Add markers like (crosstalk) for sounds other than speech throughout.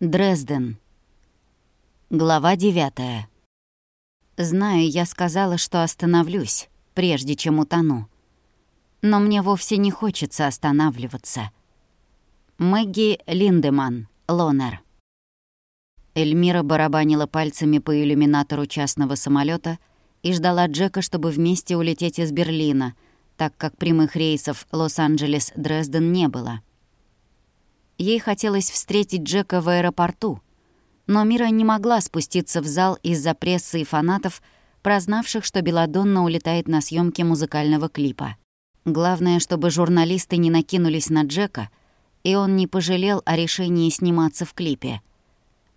Дрезден. Глава 9. Знаю, я сказала, что остановлюсь, прежде чем утону. Но мне вовсе не хочется останавливаться. Мэгги Линдеман, Лонер. Эльмира барабанила пальцами по иллюминатору частного самолета и ждала Джека, чтобы вместе улететь из Берлина, так как прямых рейсов Лос-Анджелес-Дрезден не было. Ей хотелось встретить Джека в аэропорту, но Мира не могла спуститься в зал из-за прессы и фанатов, прознавших, что Беладонна улетает на съемки музыкального клипа. Главное, чтобы журналисты не накинулись на Джека, и он не пожалел о решении сниматься в клипе.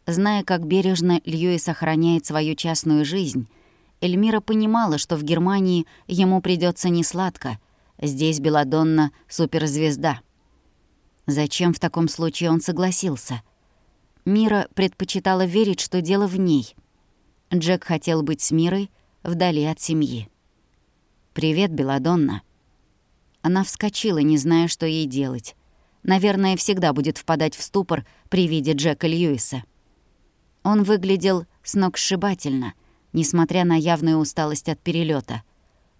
Зная, как бережно Льюис охраняет свою частную жизнь, Эльмира понимала, что в Германии ему придется несладко. Здесь Беладонна — суперзвезда — Зачем в таком случае он согласился? Мира предпочитала верить, что дело в ней. Джек хотел быть с Мирой вдали от семьи. «Привет, Беладонна». Она вскочила, не зная, что ей делать. Наверное, всегда будет впадать в ступор при виде Джека Льюиса. Он выглядел сногсшибательно, несмотря на явную усталость от перелета.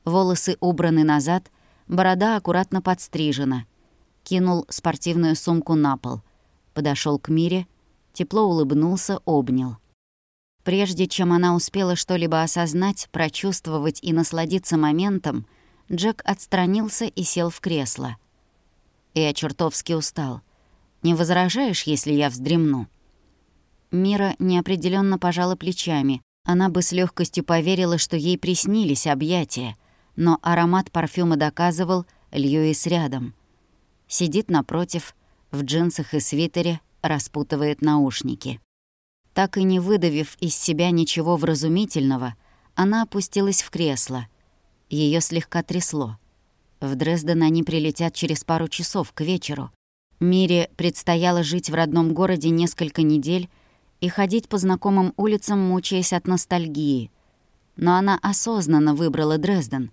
Волосы убраны назад, борода аккуратно подстрижена — кинул спортивную сумку на пол, подошел к Мире, тепло улыбнулся, обнял. Прежде чем она успела что-либо осознать, прочувствовать и насладиться моментом, Джек отстранился и сел в кресло. «Я чертовски устал. Не возражаешь, если я вздремну?» Мира неопределенно пожала плечами. Она бы с легкостью поверила, что ей приснились объятия, но аромат парфюма доказывал Льюис рядом — сидит напротив, в джинсах и свитере, распутывает наушники. Так и не выдавив из себя ничего вразумительного, она опустилась в кресло. Ее слегка трясло. В Дрезден они прилетят через пару часов к вечеру. Мире предстояло жить в родном городе несколько недель и ходить по знакомым улицам, мучаясь от ностальгии. Но она осознанно выбрала Дрезден.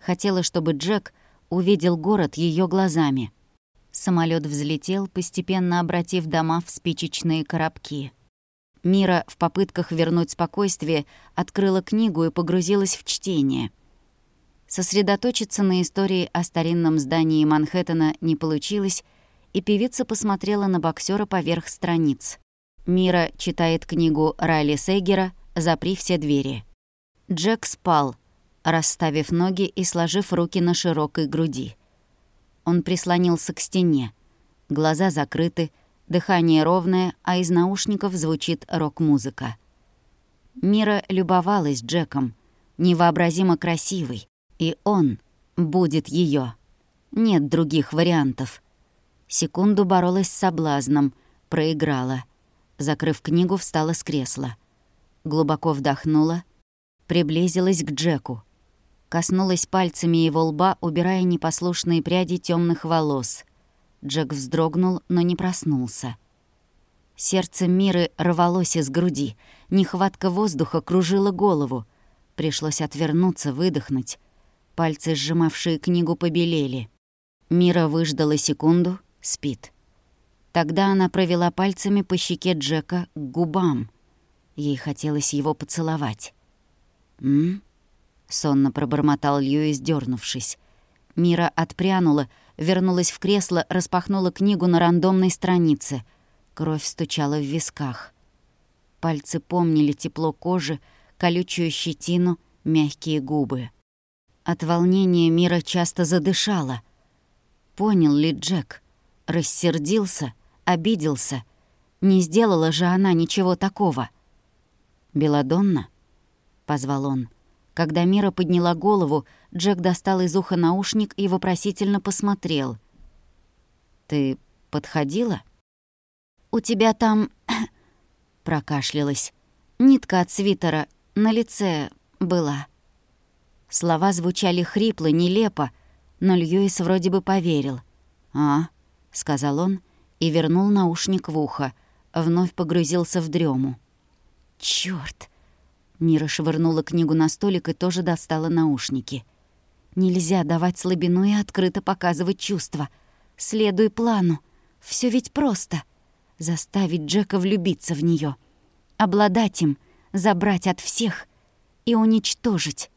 Хотела, чтобы Джек увидел город ее глазами — Самолет взлетел, постепенно обратив дома в спичечные коробки. Мира в попытках вернуть спокойствие открыла книгу и погрузилась в чтение. Сосредоточиться на истории о старинном здании Манхэттена не получилось, и певица посмотрела на боксера поверх страниц. Мира читает книгу Райли Сейгера «Запри все двери». Джек спал, расставив ноги и сложив руки на широкой груди. Он прислонился к стене. Глаза закрыты, дыхание ровное, а из наушников звучит рок-музыка. Мира любовалась Джеком, невообразимо красивый, и он будет ее. Нет других вариантов. Секунду боролась с соблазном, проиграла. Закрыв книгу, встала с кресла. Глубоко вдохнула, приблизилась к Джеку коснулась пальцами его лба, убирая непослушные пряди темных волос. Джек вздрогнул, но не проснулся. Сердце Миры рвалось из груди, нехватка воздуха кружила голову. Пришлось отвернуться, выдохнуть. Пальцы, сжимавшие книгу, побелели. Мира выждала секунду, спит. Тогда она провела пальцами по щеке Джека к губам. Ей хотелось его поцеловать. «М? Сонно пробормотал Льюис, дернувшись. Мира отпрянула, вернулась в кресло, распахнула книгу на рандомной странице. Кровь стучала в висках. Пальцы помнили тепло кожи, колючую щетину, мягкие губы. От волнения Мира часто задышала. Понял ли Джек? Рассердился, обиделся. Не сделала же она ничего такого. «Беладонна?» — позвал он. Когда Мира подняла голову, Джек достал из уха наушник и вопросительно посмотрел. «Ты подходила?» «У тебя там...» (coughs) прокашлялась. «Нитка от свитера на лице была». Слова звучали хрипло, нелепо, но Льюис вроде бы поверил. «А?» — сказал он и вернул наушник в ухо, вновь погрузился в дрему. «Чёрт!» Мира швырнула книгу на столик и тоже достала наушники. «Нельзя давать слабину и открыто показывать чувства. Следуй плану. Все ведь просто. заставить Джека влюбиться в нее, обладать им, забрать от всех и уничтожить,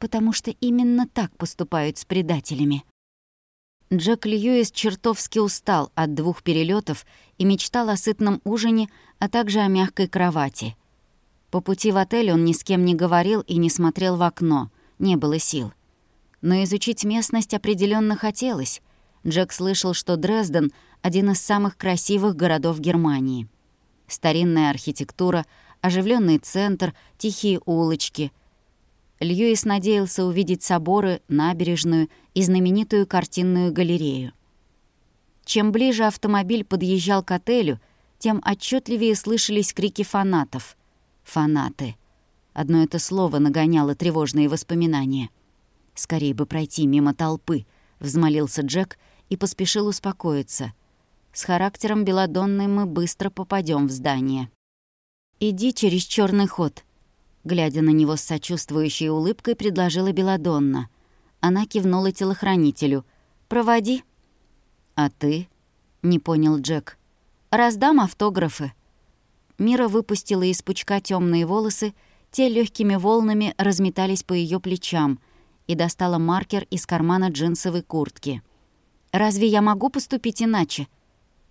потому что именно так поступают с предателями. Джек Льюис чертовски устал от двух перелетов и мечтал о сытном ужине, а также о мягкой кровати. По пути в отель он ни с кем не говорил и не смотрел в окно, не было сил. Но изучить местность определенно хотелось. Джек слышал, что Дрезден — один из самых красивых городов Германии. Старинная архитектура, оживленный центр, тихие улочки — Льюис надеялся увидеть соборы, набережную и знаменитую картинную галерею. Чем ближе автомобиль подъезжал к отелю, тем отчетливее слышались крики фанатов. Фанаты. Одно это слово нагоняло тревожные воспоминания. «Скорее бы пройти мимо толпы», — взмолился Джек и поспешил успокоиться. «С характером Беладонны мы быстро попадем в здание». «Иди через черный ход», Глядя на него с сочувствующей улыбкой, предложила Беладонна. Она кивнула телохранителю. «Проводи». «А ты?» — не понял Джек. «Раздам автографы». Мира выпустила из пучка темные волосы, те легкими волнами разметались по ее плечам и достала маркер из кармана джинсовой куртки. «Разве я могу поступить иначе?»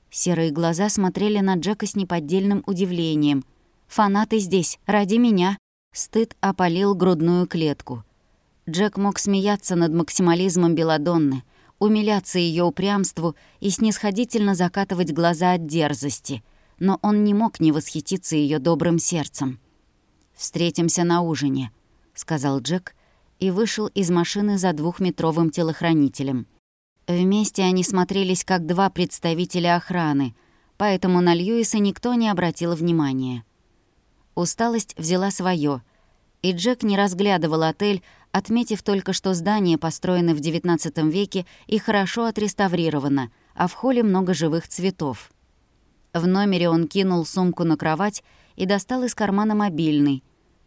Серые глаза смотрели на Джека с неподдельным удивлением. «Фанаты здесь, ради меня. Стыд опалил грудную клетку. Джек мог смеяться над максимализмом Беладонны, умиляться ее упрямству и снисходительно закатывать глаза от дерзости, но он не мог не восхититься ее добрым сердцем. «Встретимся на ужине», — сказал Джек и вышел из машины за двухметровым телохранителем. Вместе они смотрелись как два представителя охраны, поэтому на Льюиса никто не обратил внимания. Усталость взяла свое, и Джек не разглядывал отель, отметив только, что здание построено в XIX веке и хорошо отреставрировано, а в холле много живых цветов. В номере он кинул сумку на кровать и достал из кармана мобильный.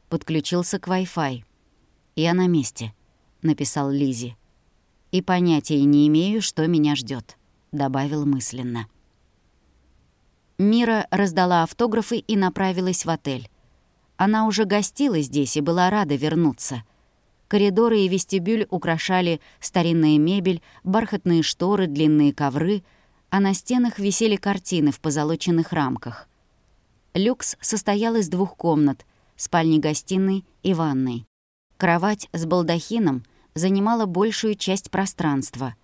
Подключился к Wi-Fi. «Я на месте», — написал Лизи. «И понятия не имею, что меня ждет, добавил мысленно. Мира раздала автографы и направилась в отель. Она уже гостила здесь и была рада вернуться. Коридоры и вестибюль украшали старинная мебель, бархатные шторы, длинные ковры, а на стенах висели картины в позолоченных рамках. Люкс состоял из двух комнат — спальни-гостиной и ванной. Кровать с балдахином занимала большую часть пространства.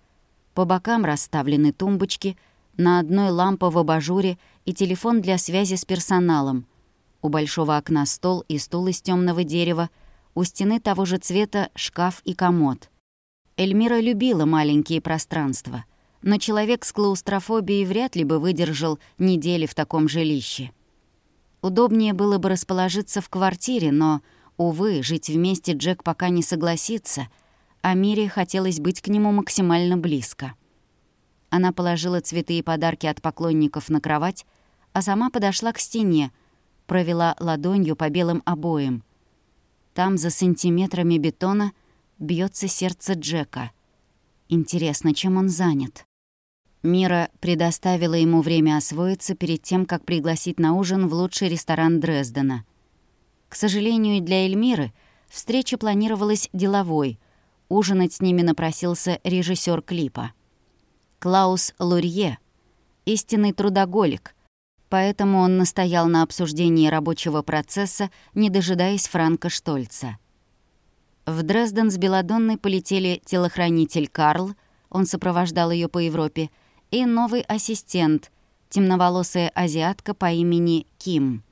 По бокам расставлены тумбочки, на одной лампа в абажуре и телефон для связи с персоналом — у большого окна стол и стул из темного дерева, у стены того же цвета шкаф и комод. Эльмира любила маленькие пространства, но человек с клаустрофобией вряд ли бы выдержал недели в таком жилище. Удобнее было бы расположиться в квартире, но, увы, жить вместе Джек пока не согласится, а Мире хотелось быть к нему максимально близко. Она положила цветы и подарки от поклонников на кровать, а сама подошла к стене, провела ладонью по белым обоям. Там, за сантиметрами бетона, бьется сердце Джека. Интересно, чем он занят? Мира предоставила ему время освоиться перед тем, как пригласить на ужин в лучший ресторан Дрездена. К сожалению, для Эльмиры встреча планировалась деловой. Ужинать с ними напросился режиссер клипа. Клаус Лурье, истинный трудоголик — поэтому он настоял на обсуждении рабочего процесса, не дожидаясь Франка Штольца. В Дрезден с Беладонной полетели телохранитель Карл, он сопровождал ее по Европе, и новый ассистент, темноволосая азиатка по имени Ким.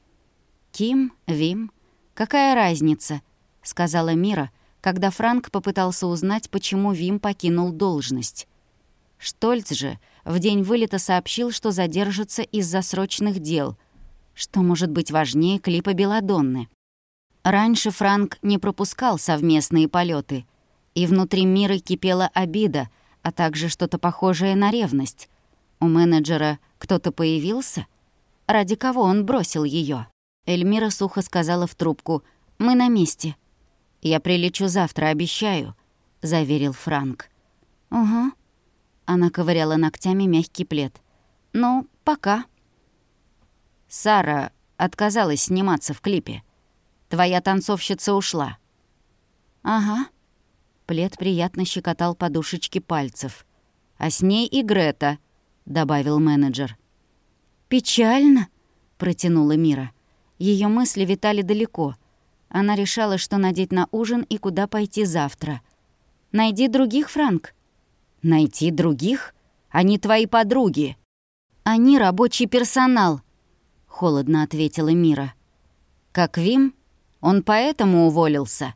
«Ким? Вим? Какая разница?» — сказала Мира, когда Франк попытался узнать, почему Вим покинул должность. Штольц же в день вылета сообщил, что задержится из-за срочных дел. Что может быть важнее клипа Беладонны? Раньше Франк не пропускал совместные полеты, и внутри мира кипела обида, а также что-то похожее на ревность. У менеджера кто-то появился? Ради кого он бросил ее? Эльмира сухо сказала в трубку «Мы на месте». «Я прилечу завтра, обещаю», — заверил Франк. «Угу», она ковыряла ногтями мягкий плед. «Ну, пока». Сара отказалась сниматься в клипе. Твоя танцовщица ушла». «Ага». Плед приятно щекотал подушечки пальцев. «А с ней и Грета», — добавил менеджер. «Печально», — протянула Мира. Ее мысли витали далеко. Она решала, что надеть на ужин и куда пойти завтра. «Найди других, Франк». «Найти других? Они твои подруги». «Они рабочий персонал», — холодно ответила Мира. «Как Вим?» Он поэтому уволился?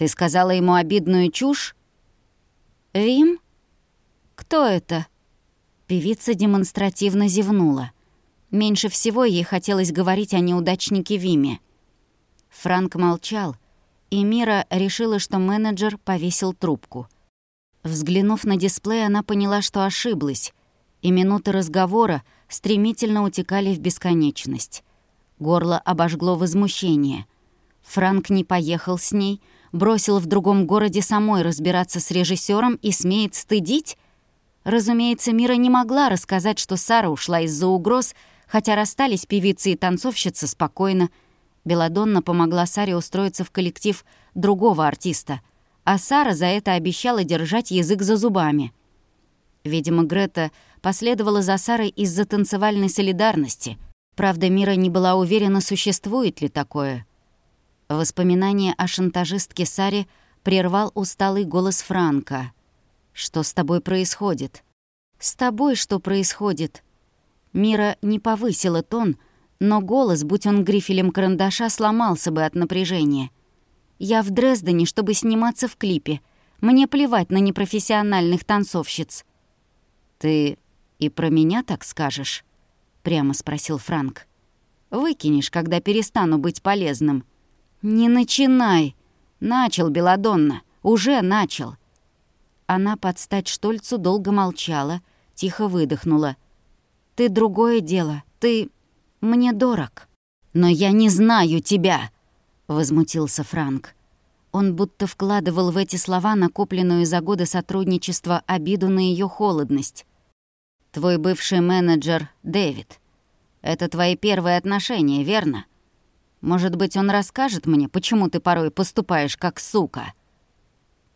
Ты сказала ему обидную чушь?» «Вим? Кто это?» Певица демонстративно зевнула. Меньше всего ей хотелось говорить о неудачнике Виме. Франк молчал, и Мира решила, что менеджер повесил трубку. Взглянув на дисплей, она поняла, что ошиблась, и минуты разговора стремительно утекали в бесконечность. Горло обожгло возмущение. Франк не поехал с ней, бросил в другом городе самой разбираться с режиссером и смеет стыдить? Разумеется, Мира не могла рассказать, что Сара ушла из-за угроз, хотя расстались певица и танцовщица спокойно. Беладонна помогла Саре устроиться в коллектив другого артиста, а Сара за это обещала держать язык за зубами. Видимо, Грета последовала за Сарой из-за танцевальной солидарности. Правда, Мира не была уверена, существует ли такое — Воспоминание о шантажистке Саре прервал усталый голос Франка. «Что с тобой происходит?» «С тобой что происходит?» Мира не повысила тон, но голос, будь он грифелем карандаша, сломался бы от напряжения. «Я в Дрездене, чтобы сниматься в клипе. Мне плевать на непрофессиональных танцовщиц». «Ты и про меня так скажешь?» — прямо спросил Франк. «Выкинешь, когда перестану быть полезным». «Не начинай!» «Начал, Беладонна, уже начал!» Она под стать Штольцу долго молчала, тихо выдохнула. «Ты другое дело, ты мне дорог». «Но я не знаю тебя!» — возмутился Франк. Он будто вкладывал в эти слова накопленную за годы сотрудничества обиду на ее холодность. «Твой бывший менеджер Дэвид. Это твои первые отношения, верно? Может быть, он расскажет мне, почему ты порой поступаешь как сука?»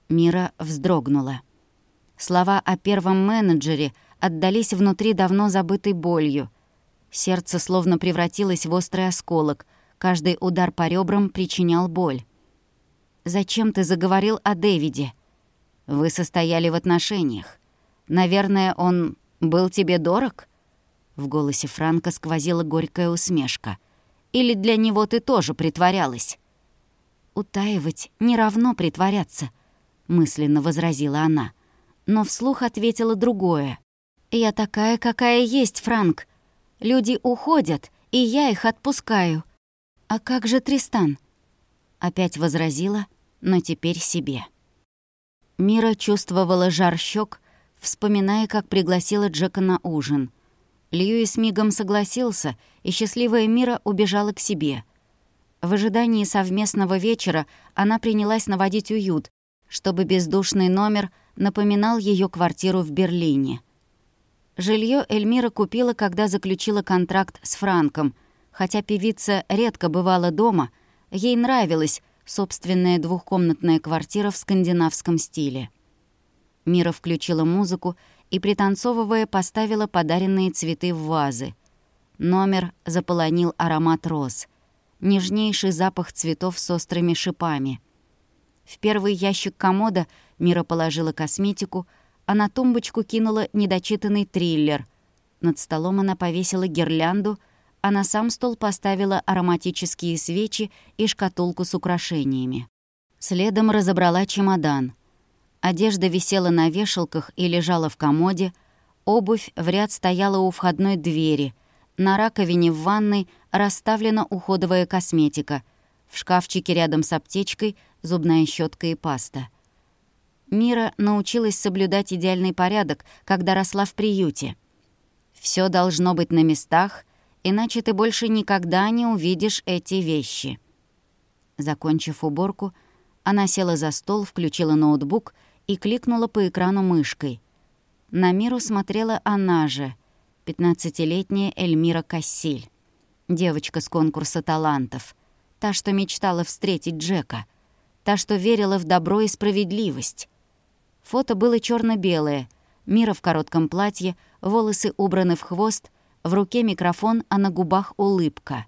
Мира вздрогнула. Слова о первом менеджере отдались внутри давно забытой болью. Сердце словно превратилось в острый осколок. Каждый удар по ребрам причинял боль. «Зачем ты заговорил о Дэвиде?» «Вы состояли в отношениях. Наверное, он был тебе дорог?» В голосе Франка сквозила горькая усмешка. Или для него ты тоже притворялась?» «Утаивать не равно притворяться», — мысленно возразила она. Но вслух ответила другое. «Я такая, какая есть, Франк. Люди уходят, и я их отпускаю. А как же Тристан?» Опять возразила, но теперь себе. Мира чувствовала жар щек, вспоминая, как пригласила Джека на ужин — Льюис мигом согласился, и счастливая Мира убежала к себе. В ожидании совместного вечера она принялась наводить уют, чтобы бездушный номер напоминал ее квартиру в Берлине. Жилье Эльмира купила, когда заключила контракт с Франком. Хотя певица редко бывала дома, ей нравилась собственная двухкомнатная квартира в скандинавском стиле. Мира включила музыку и, пританцовывая, поставила подаренные цветы в вазы. Номер заполонил аромат роз. Нежнейший запах цветов с острыми шипами. В первый ящик комода Мира положила косметику, а на тумбочку кинула недочитанный триллер. Над столом она повесила гирлянду, а на сам стол поставила ароматические свечи и шкатулку с украшениями. Следом разобрала чемодан — Одежда висела на вешалках и лежала в комоде, обувь в ряд стояла у входной двери, на раковине в ванной расставлена уходовая косметика, в шкафчике рядом с аптечкой зубная щетка и паста. Мира научилась соблюдать идеальный порядок, когда росла в приюте. Все должно быть на местах, иначе ты больше никогда не увидишь эти вещи. Закончив уборку, она села за стол, включила ноутбук и кликнула по экрану мышкой. На миру смотрела она же, пятнадцатилетняя Эльмира Кассиль. Девочка с конкурса талантов. Та, что мечтала встретить Джека. Та, что верила в добро и справедливость. Фото было черно белое Мира в коротком платье, волосы убраны в хвост, в руке микрофон, а на губах улыбка.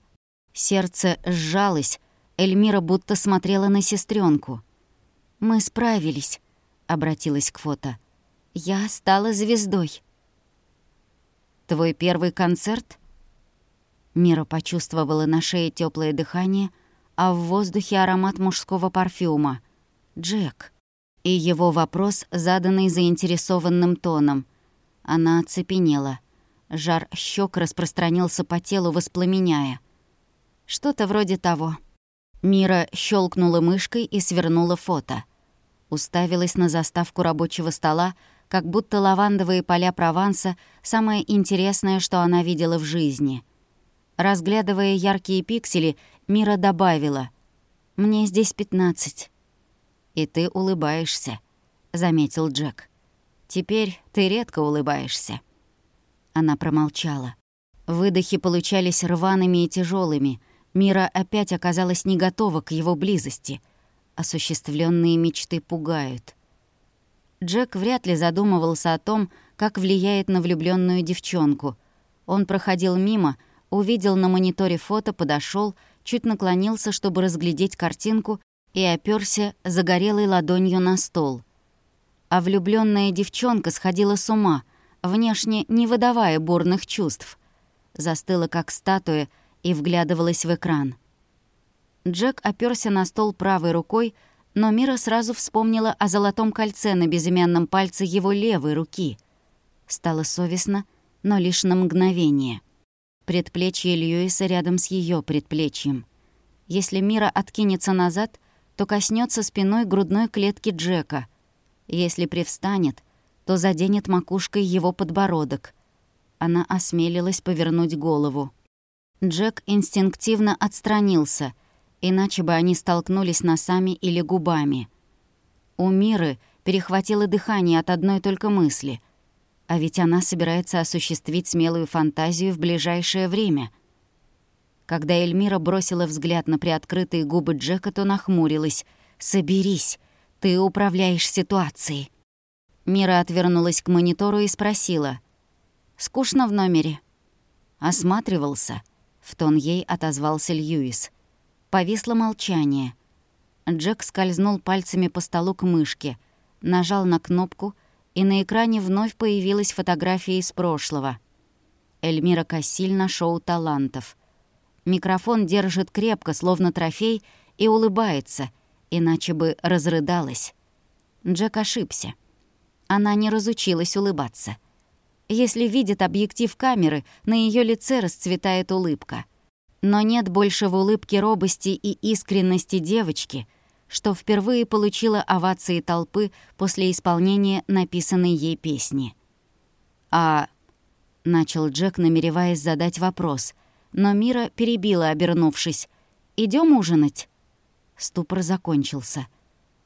Сердце сжалось, Эльмира будто смотрела на сестренку. «Мы справились», — обратилась к фото. «Я стала звездой». «Твой первый концерт?» Мира почувствовала на шее теплое дыхание, а в воздухе аромат мужского парфюма. «Джек». И его вопрос, заданный заинтересованным тоном. Она оцепенела. Жар щек распространился по телу, воспламеняя. Что-то вроде того. Мира щелкнула мышкой и свернула фото. Уставилась на заставку рабочего стола, как будто лавандовые поля Прованса — самое интересное, что она видела в жизни. Разглядывая яркие пиксели, Мира добавила «Мне здесь пятнадцать». «И ты улыбаешься», — заметил Джек. «Теперь ты редко улыбаешься». Она промолчала. Выдохи получались рваными и тяжелыми. Мира опять оказалась не готова к его близости. Осуществленные мечты пугают. Джек вряд ли задумывался о том, как влияет на влюбленную девчонку. Он проходил мимо, увидел на мониторе фото, подошел, чуть наклонился, чтобы разглядеть картинку, и оперся загорелой ладонью на стол. А влюбленная девчонка сходила с ума, внешне не выдавая бурных чувств. Застыла как статуя и вглядывалась в экран. Джек оперся на стол правой рукой, но Мира сразу вспомнила о золотом кольце на безымянном пальце его левой руки. Стало совестно, но лишь на мгновение. Предплечье Льюиса рядом с ее предплечьем. Если Мира откинется назад, то коснется спиной грудной клетки Джека. Если привстанет, то заденет макушкой его подбородок. Она осмелилась повернуть голову. Джек инстинктивно отстранился, иначе бы они столкнулись носами или губами. У Миры перехватило дыхание от одной только мысли. А ведь она собирается осуществить смелую фантазию в ближайшее время — когда Эльмира бросила взгляд на приоткрытые губы Джека, то нахмурилась. «Соберись, ты управляешь ситуацией». Мира отвернулась к монитору и спросила. «Скучно в номере?» Осматривался. В тон ей отозвался Льюис. Повисло молчание. Джек скользнул пальцами по столу к мышке, нажал на кнопку, и на экране вновь появилась фотография из прошлого. Эльмира Кассиль на шоу талантов — Микрофон держит крепко, словно трофей, и улыбается, иначе бы разрыдалась. Джек ошибся. Она не разучилась улыбаться. Если видит объектив камеры, на ее лице расцветает улыбка. Но нет больше в улыбке робости и искренности девочки, что впервые получила овации толпы после исполнения написанной ей песни. «А...» — начал Джек, намереваясь задать вопрос — но Мира перебила, обернувшись. Идем ужинать?» Ступор закончился.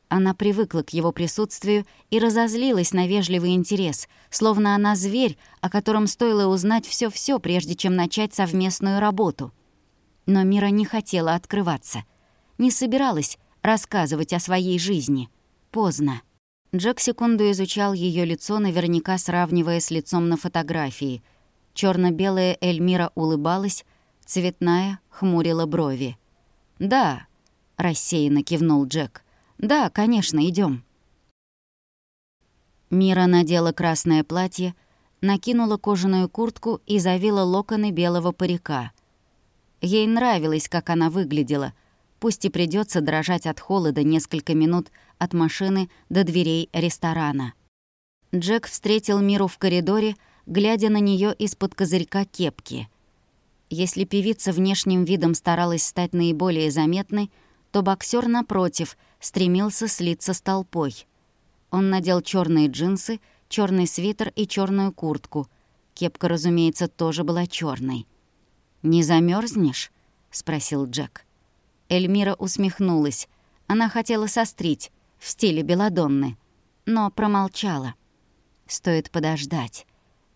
Она привыкла к его присутствию и разозлилась на вежливый интерес, словно она зверь, о котором стоило узнать все все прежде чем начать совместную работу. Но Мира не хотела открываться. Не собиралась рассказывать о своей жизни. Поздно. Джек секунду изучал ее лицо, наверняка сравнивая с лицом на фотографии. черно белая Эльмира улыбалась, Цветная хмурила брови. «Да», — рассеянно кивнул Джек. «Да, конечно, идем. Мира надела красное платье, накинула кожаную куртку и завила локоны белого парика. Ей нравилось, как она выглядела, пусть и придется дрожать от холода несколько минут от машины до дверей ресторана. Джек встретил Миру в коридоре, глядя на нее из-под козырька кепки — если певица внешним видом старалась стать наиболее заметной, то боксер напротив, стремился слиться с толпой. Он надел черные джинсы, черный свитер и черную куртку. Кепка, разумеется, тоже была черной. «Не замерзнешь? спросил Джек. Эльмира усмехнулась. Она хотела сострить, в стиле Беладонны, но промолчала. Стоит подождать,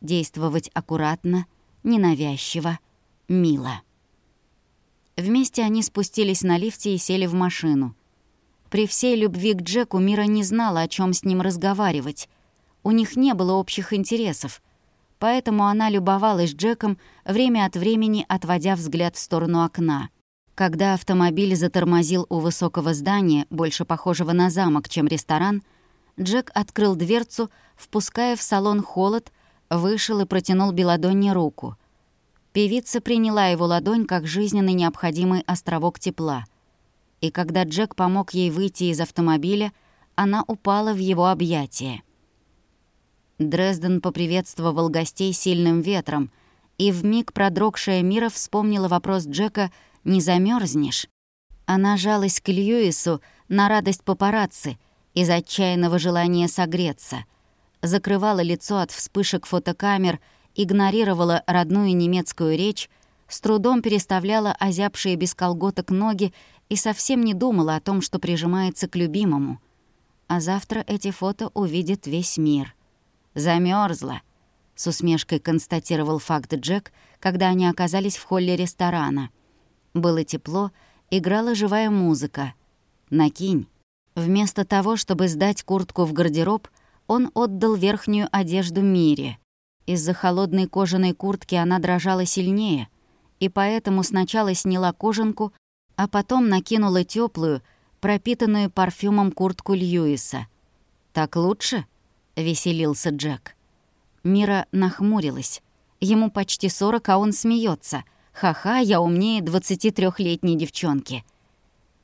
действовать аккуратно, ненавязчиво, мило. Вместе они спустились на лифте и сели в машину. При всей любви к Джеку Мира не знала, о чем с ним разговаривать. У них не было общих интересов, поэтому она любовалась Джеком, время от времени отводя взгляд в сторону окна. Когда автомобиль затормозил у высокого здания, больше похожего на замок, чем ресторан, Джек открыл дверцу, впуская в салон холод, вышел и протянул Беладонне руку. Певица приняла его ладонь как жизненно необходимый островок тепла. И когда Джек помог ей выйти из автомобиля, она упала в его объятия. Дрезден поприветствовал гостей сильным ветром, и вмиг продрогшая Мира вспомнила вопрос Джека «Не замерзнешь? Она жалась к Льюису на радость папарацци из отчаянного желания согреться, закрывала лицо от вспышек фотокамер, игнорировала родную немецкую речь, с трудом переставляла озябшие без колготок ноги и совсем не думала о том, что прижимается к любимому. А завтра эти фото увидит весь мир. Замерзла, с усмешкой констатировал факт Джек, когда они оказались в холле ресторана. Было тепло, играла живая музыка. «Накинь». Вместо того, чтобы сдать куртку в гардероб, он отдал верхнюю одежду Мире. Из-за холодной кожаной куртки она дрожала сильнее, и поэтому сначала сняла кожанку, а потом накинула теплую, пропитанную парфюмом куртку Льюиса. «Так лучше?» — веселился Джек. Мира нахмурилась. Ему почти сорок, а он смеется. «Ха-ха, я умнее 23-летней девчонки».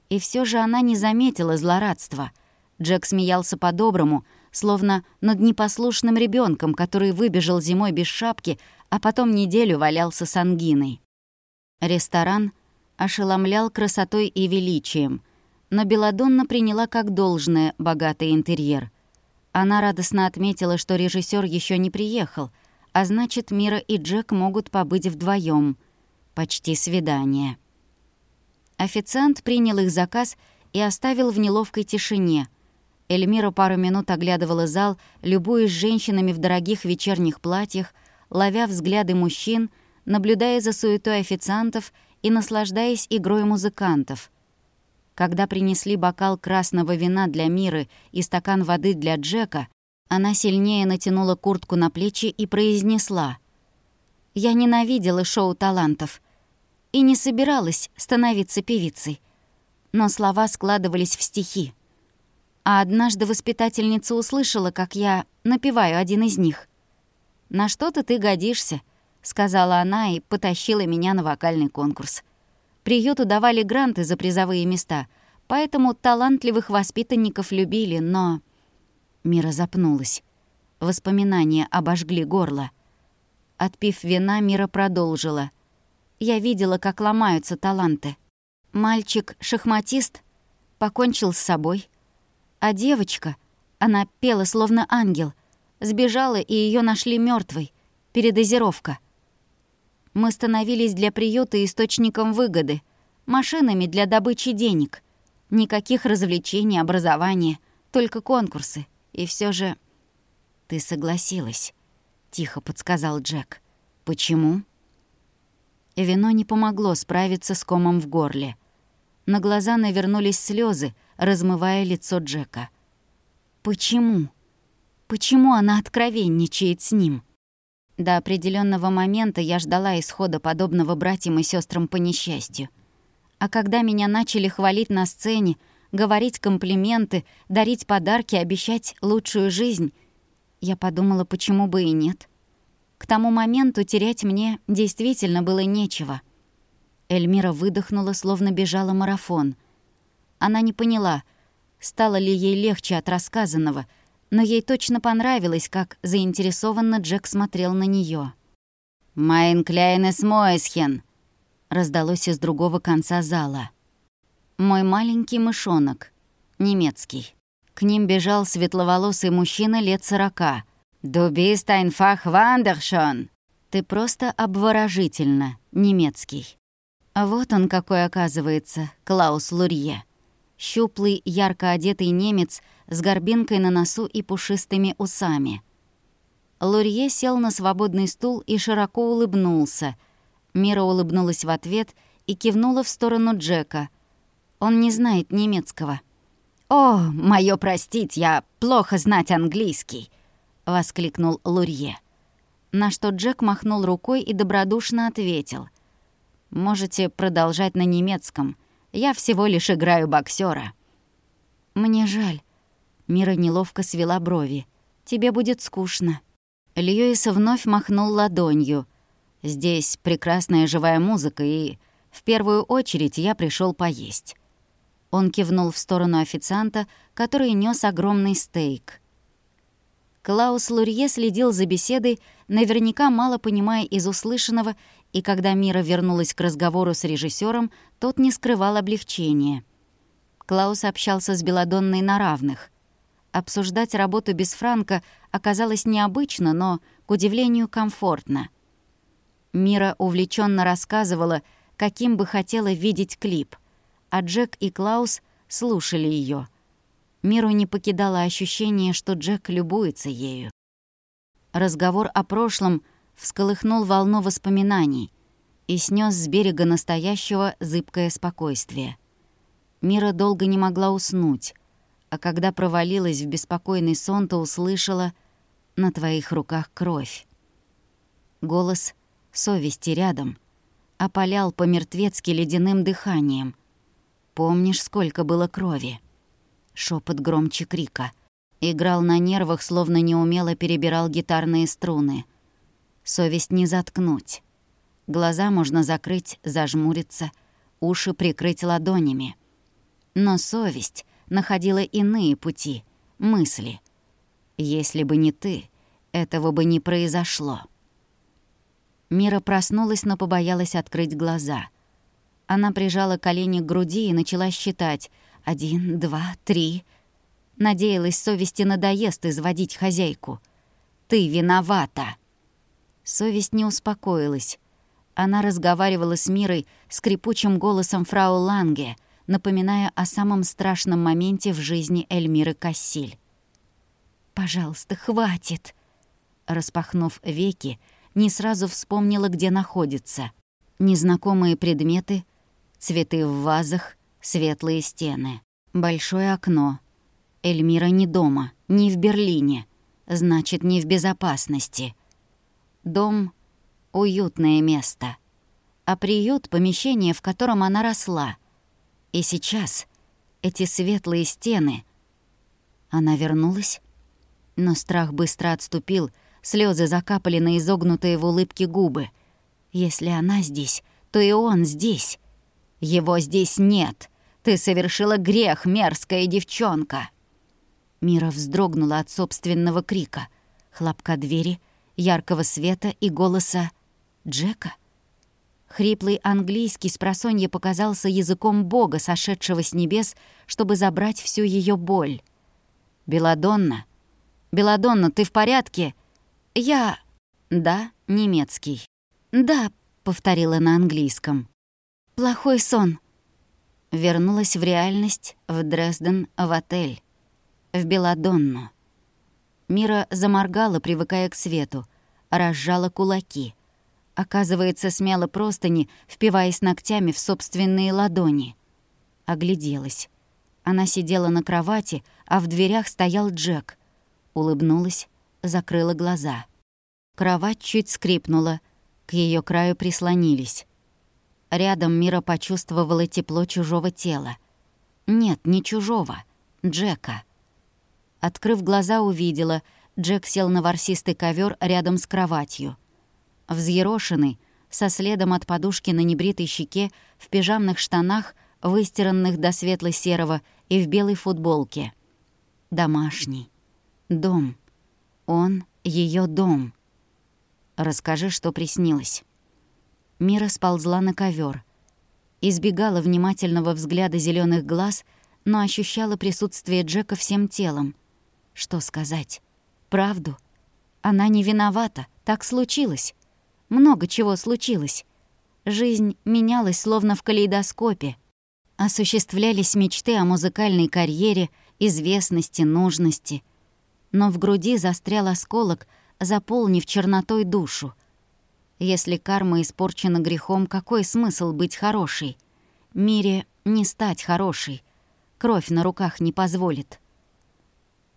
И все же она не заметила злорадства. Джек смеялся по-доброму, словно над непослушным ребенком, который выбежал зимой без шапки, а потом неделю валялся с ангиной. Ресторан ошеломлял красотой и величием, но Беладонна приняла как должное богатый интерьер. Она радостно отметила, что режиссер еще не приехал, а значит, Мира и Джек могут побыть вдвоем. Почти свидание. Официант принял их заказ и оставил в неловкой тишине. Эльмира пару минут оглядывала зал, любуясь женщинами в дорогих вечерних платьях, ловя взгляды мужчин, наблюдая за суетой официантов и наслаждаясь игрой музыкантов. Когда принесли бокал красного вина для Миры и стакан воды для Джека, она сильнее натянула куртку на плечи и произнесла. «Я ненавидела шоу талантов и не собиралась становиться певицей. Но слова складывались в стихи. А однажды воспитательница услышала, как я напеваю один из них. «На что-то ты годишься», — сказала она и потащила меня на вокальный конкурс. Приюту давали гранты за призовые места, поэтому талантливых воспитанников любили, но... Мира запнулась. Воспоминания обожгли горло. Отпив вина, Мира продолжила. Я видела, как ломаются таланты. Мальчик-шахматист покончил с собой. А девочка, она пела словно ангел, сбежала, и ее нашли мертвой. Передозировка — мы становились для приюта источником выгоды, машинами для добычи денег. Никаких развлечений, образования, только конкурсы. И все же... «Ты согласилась», — тихо подсказал Джек. «Почему?» Вино не помогло справиться с комом в горле. На глаза навернулись слезы, размывая лицо Джека. «Почему? Почему она откровенничает с ним?» До определенного момента я ждала исхода подобного братьям и сестрам по несчастью. А когда меня начали хвалить на сцене, говорить комплименты, дарить подарки, обещать лучшую жизнь, я подумала, почему бы и нет. К тому моменту терять мне действительно было нечего. Эльмира выдохнула, словно бежала марафон. Она не поняла, стало ли ей легче от рассказанного — но ей точно понравилось, как заинтересованно Джек смотрел на нее. «Майн кляйнес Моэсхен!» раздалось из другого конца зала. «Мой маленький мышонок. Немецкий». К ним бежал светловолосый мужчина лет сорока. «Du bist ein Fachwanderschon!» «Ты просто обворожительно, немецкий». Вот он какой оказывается, Клаус Лурье. Щуплый, ярко одетый немец с горбинкой на носу и пушистыми усами. Лурье сел на свободный стул и широко улыбнулся. Мира улыбнулась в ответ, и кивнула в сторону Джека. Он не знает немецкого. «О, моё простить, я плохо знать английский!» — воскликнул Лурье. На что Джек махнул рукой и добродушно ответил. «Можете продолжать на немецком. Я всего лишь играю боксера. «Мне жаль». Мира неловко свела брови. «Тебе будет скучно». Льюис вновь махнул ладонью. «Здесь прекрасная живая музыка, и в первую очередь я пришел поесть». Он кивнул в сторону официанта, который нес огромный стейк. Клаус Лурье следил за беседой, наверняка мало понимая из услышанного, и когда Мира вернулась к разговору с режиссером, тот не скрывал облегчения. Клаус общался с Беладонной на равных. Обсуждать работу без Франка оказалось необычно, но, к удивлению, комфортно. Мира увлеченно рассказывала, каким бы хотела видеть клип, а Джек и Клаус слушали ее. Миру не покидало ощущение, что Джек любуется ею. Разговор о прошлом всколыхнул волну воспоминаний и снес с берега настоящего зыбкое спокойствие. Мира долго не могла уснуть, а когда провалилась в беспокойный сон, то услышала «На твоих руках кровь». Голос совести рядом опалял по-мертвецки ледяным дыханием. «Помнишь, сколько было крови?» Шепот громче крика. Играл на нервах, словно неумело перебирал гитарные струны. Совесть не заткнуть. Глаза можно закрыть, зажмуриться, уши прикрыть ладонями. Но совесть находила иные пути, мысли. Если бы не ты, этого бы не произошло. Мира проснулась, но побоялась открыть глаза. Она прижала колени к груди и начала считать — один, два, три. Надеялась, совести надоест изводить хозяйку. «Ты виновата!» Совесть не успокоилась. Она разговаривала с Мирой скрипучим голосом фрау Ланге, напоминая о самом страшном моменте в жизни Эльмиры Кассиль. «Пожалуйста, хватит!» Распахнув веки, не сразу вспомнила, где находится. Незнакомые предметы, цветы в вазах, Светлые стены. Большое окно. Эльмира не дома, не в Берлине. Значит, не в безопасности. Дом — уютное место. А приют — помещение, в котором она росла. И сейчас эти светлые стены... Она вернулась, но страх быстро отступил, слезы закапали на изогнутые в улыбке губы. Если она здесь, то и он здесь. Его здесь нет. Ты совершила грех, мерзкая девчонка!» Мира вздрогнула от собственного крика, хлопка двери, яркого света и голоса Джека. Хриплый английский с просонья показался языком Бога, сошедшего с небес, чтобы забрать всю ее боль. «Беладонна? Беладонна, ты в порядке?» «Я...» «Да, немецкий». «Да», — повторила на английском. «Плохой сон», Вернулась в реальность, в Дрезден, в отель. В Беладонну. Мира заморгала, привыкая к свету, разжала кулаки. Оказывается, смяла простыни, впиваясь ногтями в собственные ладони. Огляделась. Она сидела на кровати, а в дверях стоял Джек. Улыбнулась, закрыла глаза. Кровать чуть скрипнула, к ее краю прислонились. Рядом Мира почувствовала тепло чужого тела. Нет, не чужого, Джека. Открыв глаза, увидела, Джек сел на ворсистый ковер рядом с кроватью. Взъерошенный, со следом от подушки на небритой щеке, в пижамных штанах, выстиранных до светло-серого и в белой футболке. Домашний. Дом. Он — ее дом. Расскажи, что приснилось. Мира сползла на ковер, Избегала внимательного взгляда зеленых глаз, но ощущала присутствие Джека всем телом. Что сказать? Правду? Она не виновата, так случилось. Много чего случилось. Жизнь менялась словно в калейдоскопе. Осуществлялись мечты о музыкальной карьере, известности, нужности. Но в груди застрял осколок, заполнив чернотой душу — Если карма испорчена грехом, какой смысл быть хорошей? Мире не стать хорошей. Кровь на руках не позволит.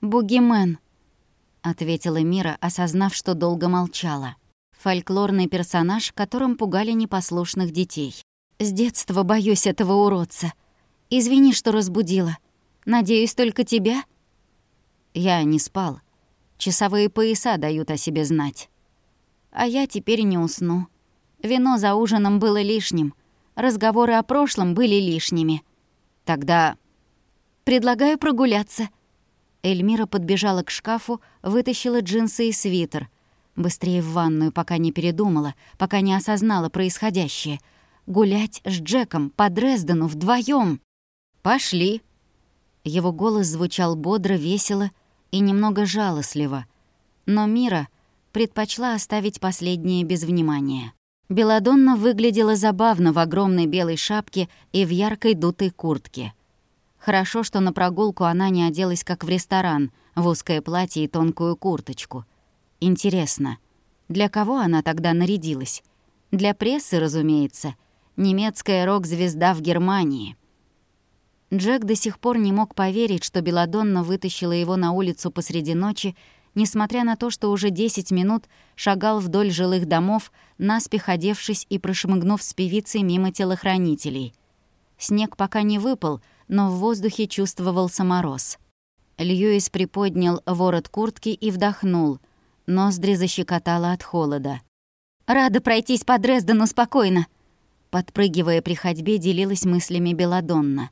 «Бугимен», — ответила Мира, осознав, что долго молчала. Фольклорный персонаж, которым пугали непослушных детей. «С детства боюсь этого уродца. Извини, что разбудила. Надеюсь, только тебя?» Я не спал. Часовые пояса дают о себе знать. А я теперь не усну. Вино за ужином было лишним. Разговоры о прошлом были лишними. Тогда предлагаю прогуляться. Эльмира подбежала к шкафу, вытащила джинсы и свитер. Быстрее в ванную, пока не передумала, пока не осознала происходящее. Гулять с Джеком по Дрездену вдвоем. «Пошли!» Его голос звучал бодро, весело и немного жалостливо. Но Мира предпочла оставить последнее без внимания. Беладонна выглядела забавно в огромной белой шапке и в яркой дутой куртке. Хорошо, что на прогулку она не оделась как в ресторан, в узкое платье и тонкую курточку. Интересно, для кого она тогда нарядилась? Для прессы, разумеется. Немецкая рок-звезда в Германии. Джек до сих пор не мог поверить, что Беладонна вытащила его на улицу посреди ночи несмотря на то, что уже 10 минут шагал вдоль жилых домов, наспех одевшись и прошмыгнув с певицей мимо телохранителей. Снег пока не выпал, но в воздухе чувствовался мороз. Льюис приподнял ворот куртки и вдохнул. Ноздри защекотало от холода. «Рада пройтись по Дрездену спокойно!» Подпрыгивая при ходьбе, делилась мыслями Беладонна.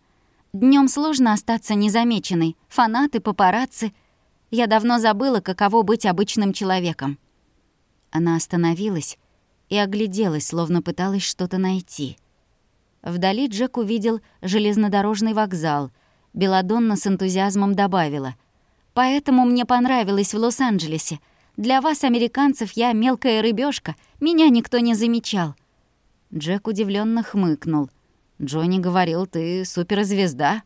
Днем сложно остаться незамеченной. Фанаты, папарацци. Я давно забыла, каково быть обычным человеком. Она остановилась и огляделась, словно пыталась что-то найти. Вдали Джек увидел железнодорожный вокзал. Беладонна с энтузиазмом добавила. «Поэтому мне понравилось в Лос-Анджелесе. Для вас, американцев, я мелкая рыбешка, меня никто не замечал». Джек удивленно хмыкнул. «Джонни говорил, ты суперзвезда».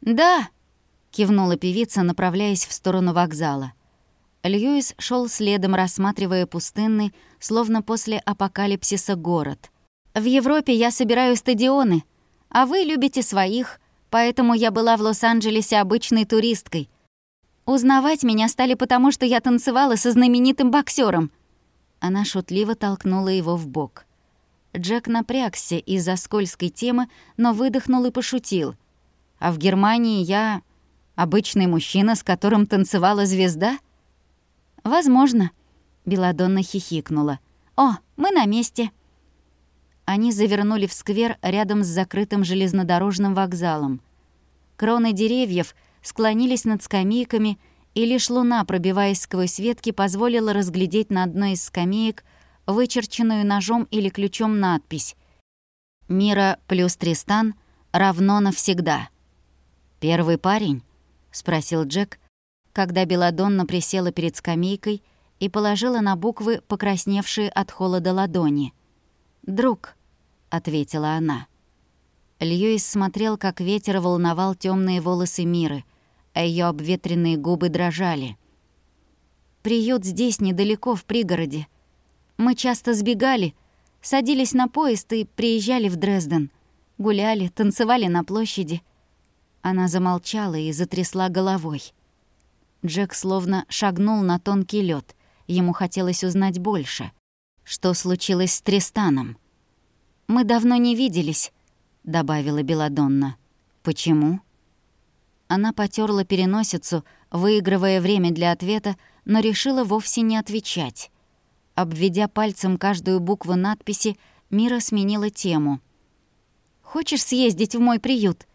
«Да», — кивнула певица, направляясь в сторону вокзала. Льюис шел следом, рассматривая пустынный, словно после апокалипсиса, город. «В Европе я собираю стадионы, а вы любите своих, поэтому я была в Лос-Анджелесе обычной туристкой. Узнавать меня стали потому, что я танцевала со знаменитым боксером. Она шутливо толкнула его в бок. Джек напрягся из-за скользкой темы, но выдохнул и пошутил. «А в Германии я Обычный мужчина, с которым танцевала звезда? Возможно. Беладонна хихикнула. О, мы на месте. Они завернули в сквер рядом с закрытым железнодорожным вокзалом. Кроны деревьев склонились над скамейками, и лишь луна, пробиваясь сквозь ветки, позволила разглядеть на одной из скамеек вычерченную ножом или ключом надпись «Мира плюс Тристан равно навсегда». Первый парень — спросил Джек, когда Беладонна присела перед скамейкой и положила на буквы, покрасневшие от холода ладони. «Друг», — ответила она. Льюис смотрел, как ветер волновал темные волосы Миры, а ее обветренные губы дрожали. «Приют здесь, недалеко, в пригороде. Мы часто сбегали, садились на поезд и приезжали в Дрезден. Гуляли, танцевали на площади. Она замолчала и затрясла головой. Джек словно шагнул на тонкий лед. Ему хотелось узнать больше. Что случилось с Тристаном? «Мы давно не виделись», — добавила Беладонна. «Почему?» Она потерла переносицу, выигрывая время для ответа, но решила вовсе не отвечать. Обведя пальцем каждую букву надписи, Мира сменила тему. «Хочешь съездить в мой приют?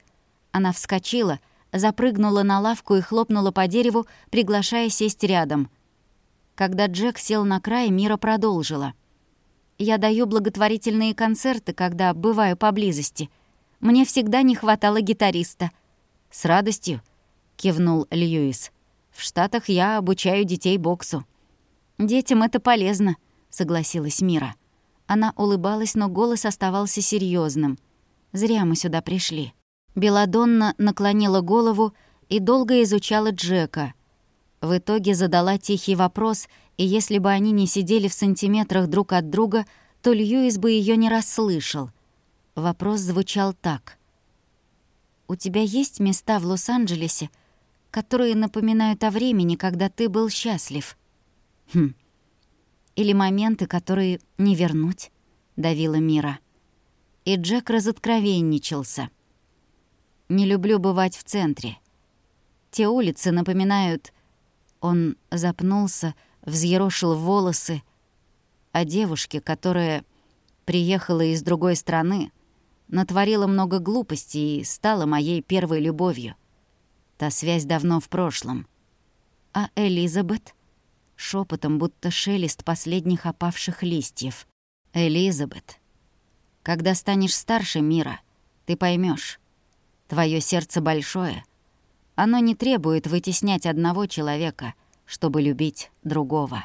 Она вскочила, запрыгнула на лавку и хлопнула по дереву, приглашая сесть рядом. Когда Джек сел на край, Мира продолжила. «Я даю благотворительные концерты, когда бываю поблизости. Мне всегда не хватало гитариста». «С радостью», — кивнул Льюис. «В Штатах я обучаю детей боксу». «Детям это полезно», — согласилась Мира. Она улыбалась, но голос оставался серьезным. «Зря мы сюда пришли». Беладонна наклонила голову и долго изучала Джека. В итоге задала тихий вопрос, и если бы они не сидели в сантиметрах друг от друга, то Льюис бы ее не расслышал. Вопрос звучал так. «У тебя есть места в Лос-Анджелесе, которые напоминают о времени, когда ты был счастлив?» «Хм. Или моменты, которые не вернуть?» — давила Мира. И Джек разоткровенничался. «Не люблю бывать в центре. Те улицы напоминают...» Он запнулся, взъерошил волосы, о девушке, которая приехала из другой страны, натворила много глупостей и стала моей первой любовью. Та связь давно в прошлом. А Элизабет? Шепотом, будто шелест последних опавших листьев. Элизабет. Когда станешь старше мира, ты поймешь. Твое сердце большое. Оно не требует вытеснять одного человека, чтобы любить другого.